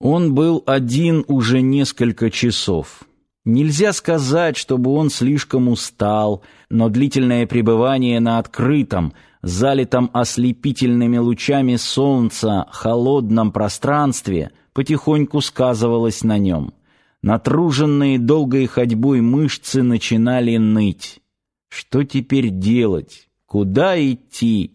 Он был один уже несколько часов. Нельзя сказать, чтобы он слишком устал, но длительное пребывание на открытом, залитом ослепительными лучами солнца, холодном пространстве потихоньку сказывалось на нем. Натруженные долгой ходьбой мышцы начинали ныть. Что теперь делать? Куда идти?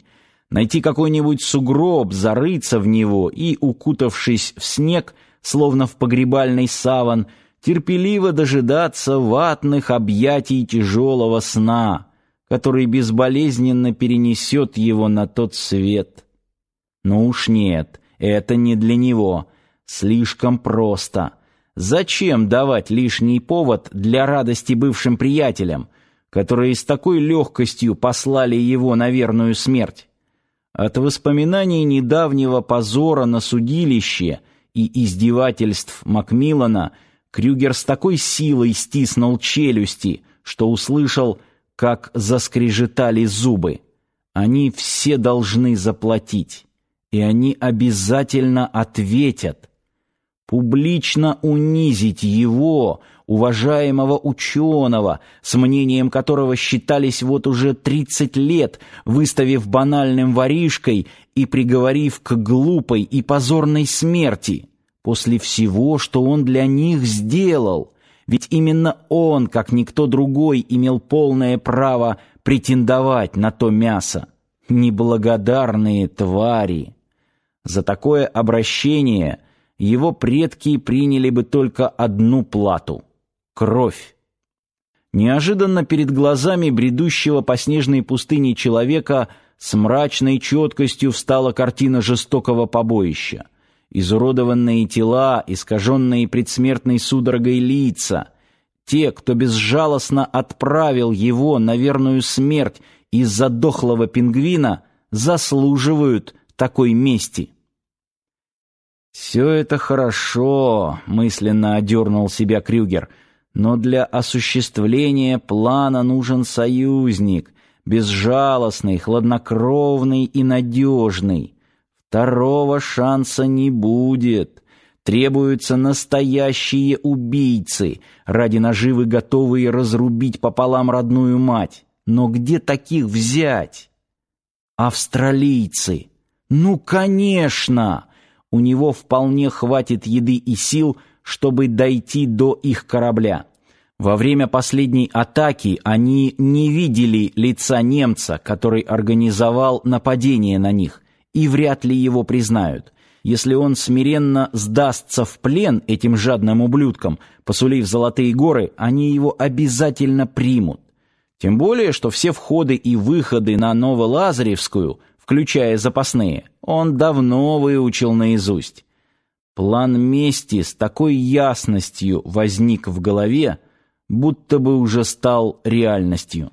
Найти какой-нибудь сугроб, зарыться в него и, укутавшись в снег, словно в погребальный саван, терпеливо дожидаться ватных объятий тяжелого сна, который безболезненно перенесет его на тот свет. Но уж нет, это не для него, слишком просто. Зачем давать лишний повод для радости бывшим приятелям, которые с такой легкостью послали его на верную смерть? От воспоминаний недавнего позора на судилище и издевательств Макмиллана Крюгер с такой силой стиснул челюсти, что услышал, как заскрежетали зубы. Они все должны заплатить, и они обязательно ответят. Публично унизить его, уважаемого ученого, с мнением которого считались вот уже 30 лет, выставив банальным воришкой и приговорив к глупой и позорной смерти, после всего, что он для них сделал. Ведь именно он, как никто другой, имел полное право претендовать на то мясо. Неблагодарные твари! За такое обращение его предки приняли бы только одну плату — Кровь. Неожиданно перед глазами бредущего по снежной пустыне человека с мрачной четкостью встала картина жестокого побоища. Изуродованные тела, искаженные предсмертной судорогой лица. Те, кто безжалостно отправил его на верную смерть из-за дохлого пингвина, заслуживают такой мести. «Все это хорошо», — мысленно одернул себя Крюгер, — но для осуществления плана нужен союзник, безжалостный, хладнокровный и надежный. Второго шанса не будет. Требуются настоящие убийцы, ради наживы готовые разрубить пополам родную мать. Но где таких взять? Австралийцы. Ну, конечно! У него вполне хватит еды и сил, чтобы дойти до их корабля. Во время последней атаки они не видели лица немца, который организовал нападение на них, и вряд ли его признают. Если он смиренно сдастся в плен этим жадным ублюдкам, посулив золотые горы, они его обязательно примут. Тем более, что все входы и выходы на Новолазаревскую, включая запасные, он давно выучил наизусть. План мести с такой ясностью возник в голове, будто бы уже стал реальностью.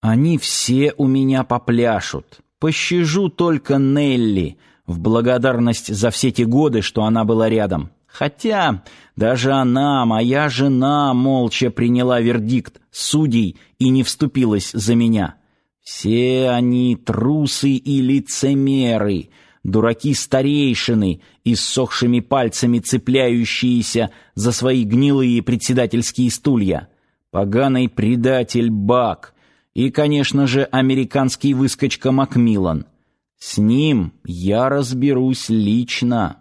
Они все у меня попляшут. Пощажу только Нелли в благодарность за все те годы, что она была рядом. Хотя даже она, моя жена, молча приняла вердикт судей и не вступилась за меня. Все они трусы и лицемеры, дураки-старейшины, иссохшими пальцами цепляющиеся за свои гнилые председательские стулья, поганый предатель Бак и, конечно же, американский выскочка Макмиллан. С ним я разберусь лично.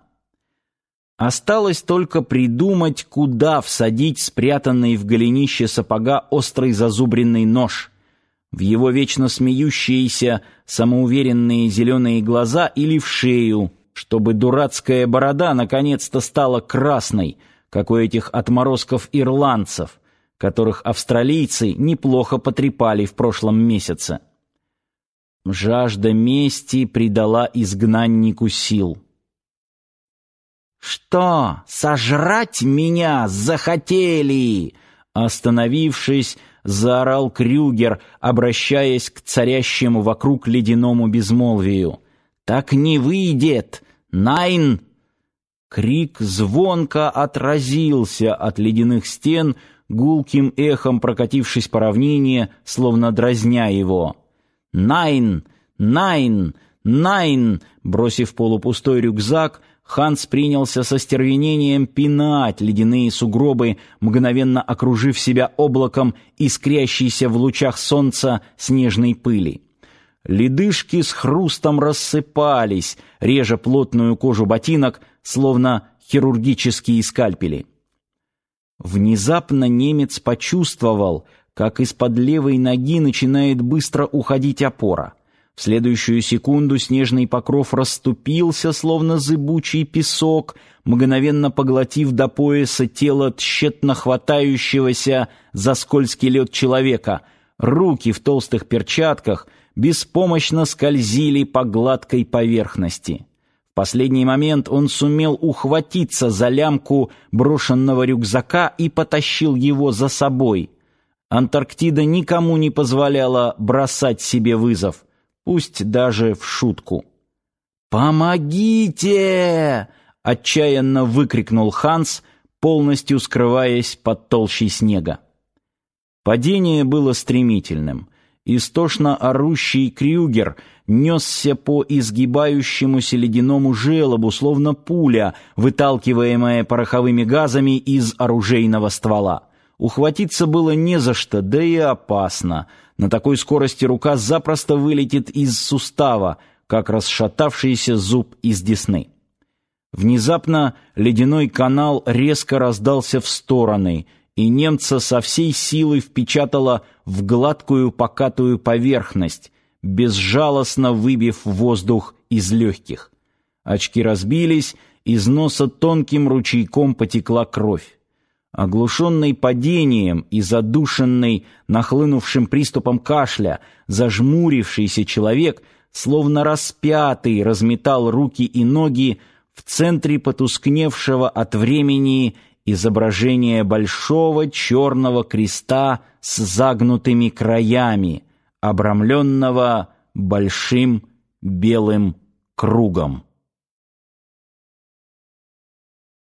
Осталось только придумать, куда всадить спрятанный в голенище сапога острый зазубренный нож — в его вечно смеющиеся, самоуверенные зеленые глаза или в шею, чтобы дурацкая борода наконец-то стала красной, как у этих отморозков-ирландцев, которых австралийцы неплохо потрепали в прошлом месяце. Жажда мести придала изгнаннику сил. «Что, сожрать меня захотели?» Остановившись, заорал Крюгер, обращаясь к царящему вокруг ледяному безмолвию. Так не выйдет. Nein! Крик звонко отразился от ледяных стен, гулким эхом прокатившись по равнине, словно дразня его. Nein! Nein! «Найн!» Бросив полупустой рюкзак, Ханс принялся со стервенением пинать ледяные сугробы, мгновенно окружив себя облаком искрящейся в лучах солнца снежной пыли. Ледышки с хрустом рассыпались, режа плотную кожу ботинок, словно хирургические скальпели. Внезапно немец почувствовал, как из-под левой ноги начинает быстро уходить опора. В следующую секунду снежный покров расступился, словно зыбучий песок, мгновенно поглотив до пояса тело тщетно хватающегося за скользкий лед человека. Руки в толстых перчатках беспомощно скользили по гладкой поверхности. В последний момент он сумел ухватиться за лямку брошенного рюкзака и потащил его за собой. Антарктида никому не позволяла бросать себе вызов пусть даже в шутку. «Помогите!» — отчаянно выкрикнул Ханс, полностью скрываясь под толщей снега. Падение было стремительным. Истошно орущий Крюгер несся по изгибающемуся ледяному желобу, словно пуля, выталкиваемая пороховыми газами из оружейного ствола. Ухватиться было не за что, да и опасно. На такой скорости рука запросто вылетит из сустава, как расшатавшийся зуб из десны. Внезапно ледяной канал резко раздался в стороны, и немца со всей силы впечатало в гладкую покатую поверхность, безжалостно выбив воздух из легких. Очки разбились, из носа тонким ручейком потекла кровь. Оглушенный падением и задушенный нахлынувшим приступом кашля, зажмурившийся человек, словно распятый, разметал руки и ноги в центре потускневшего от времени изображения большого черного креста с загнутыми краями, обрамленного большим белым кругом.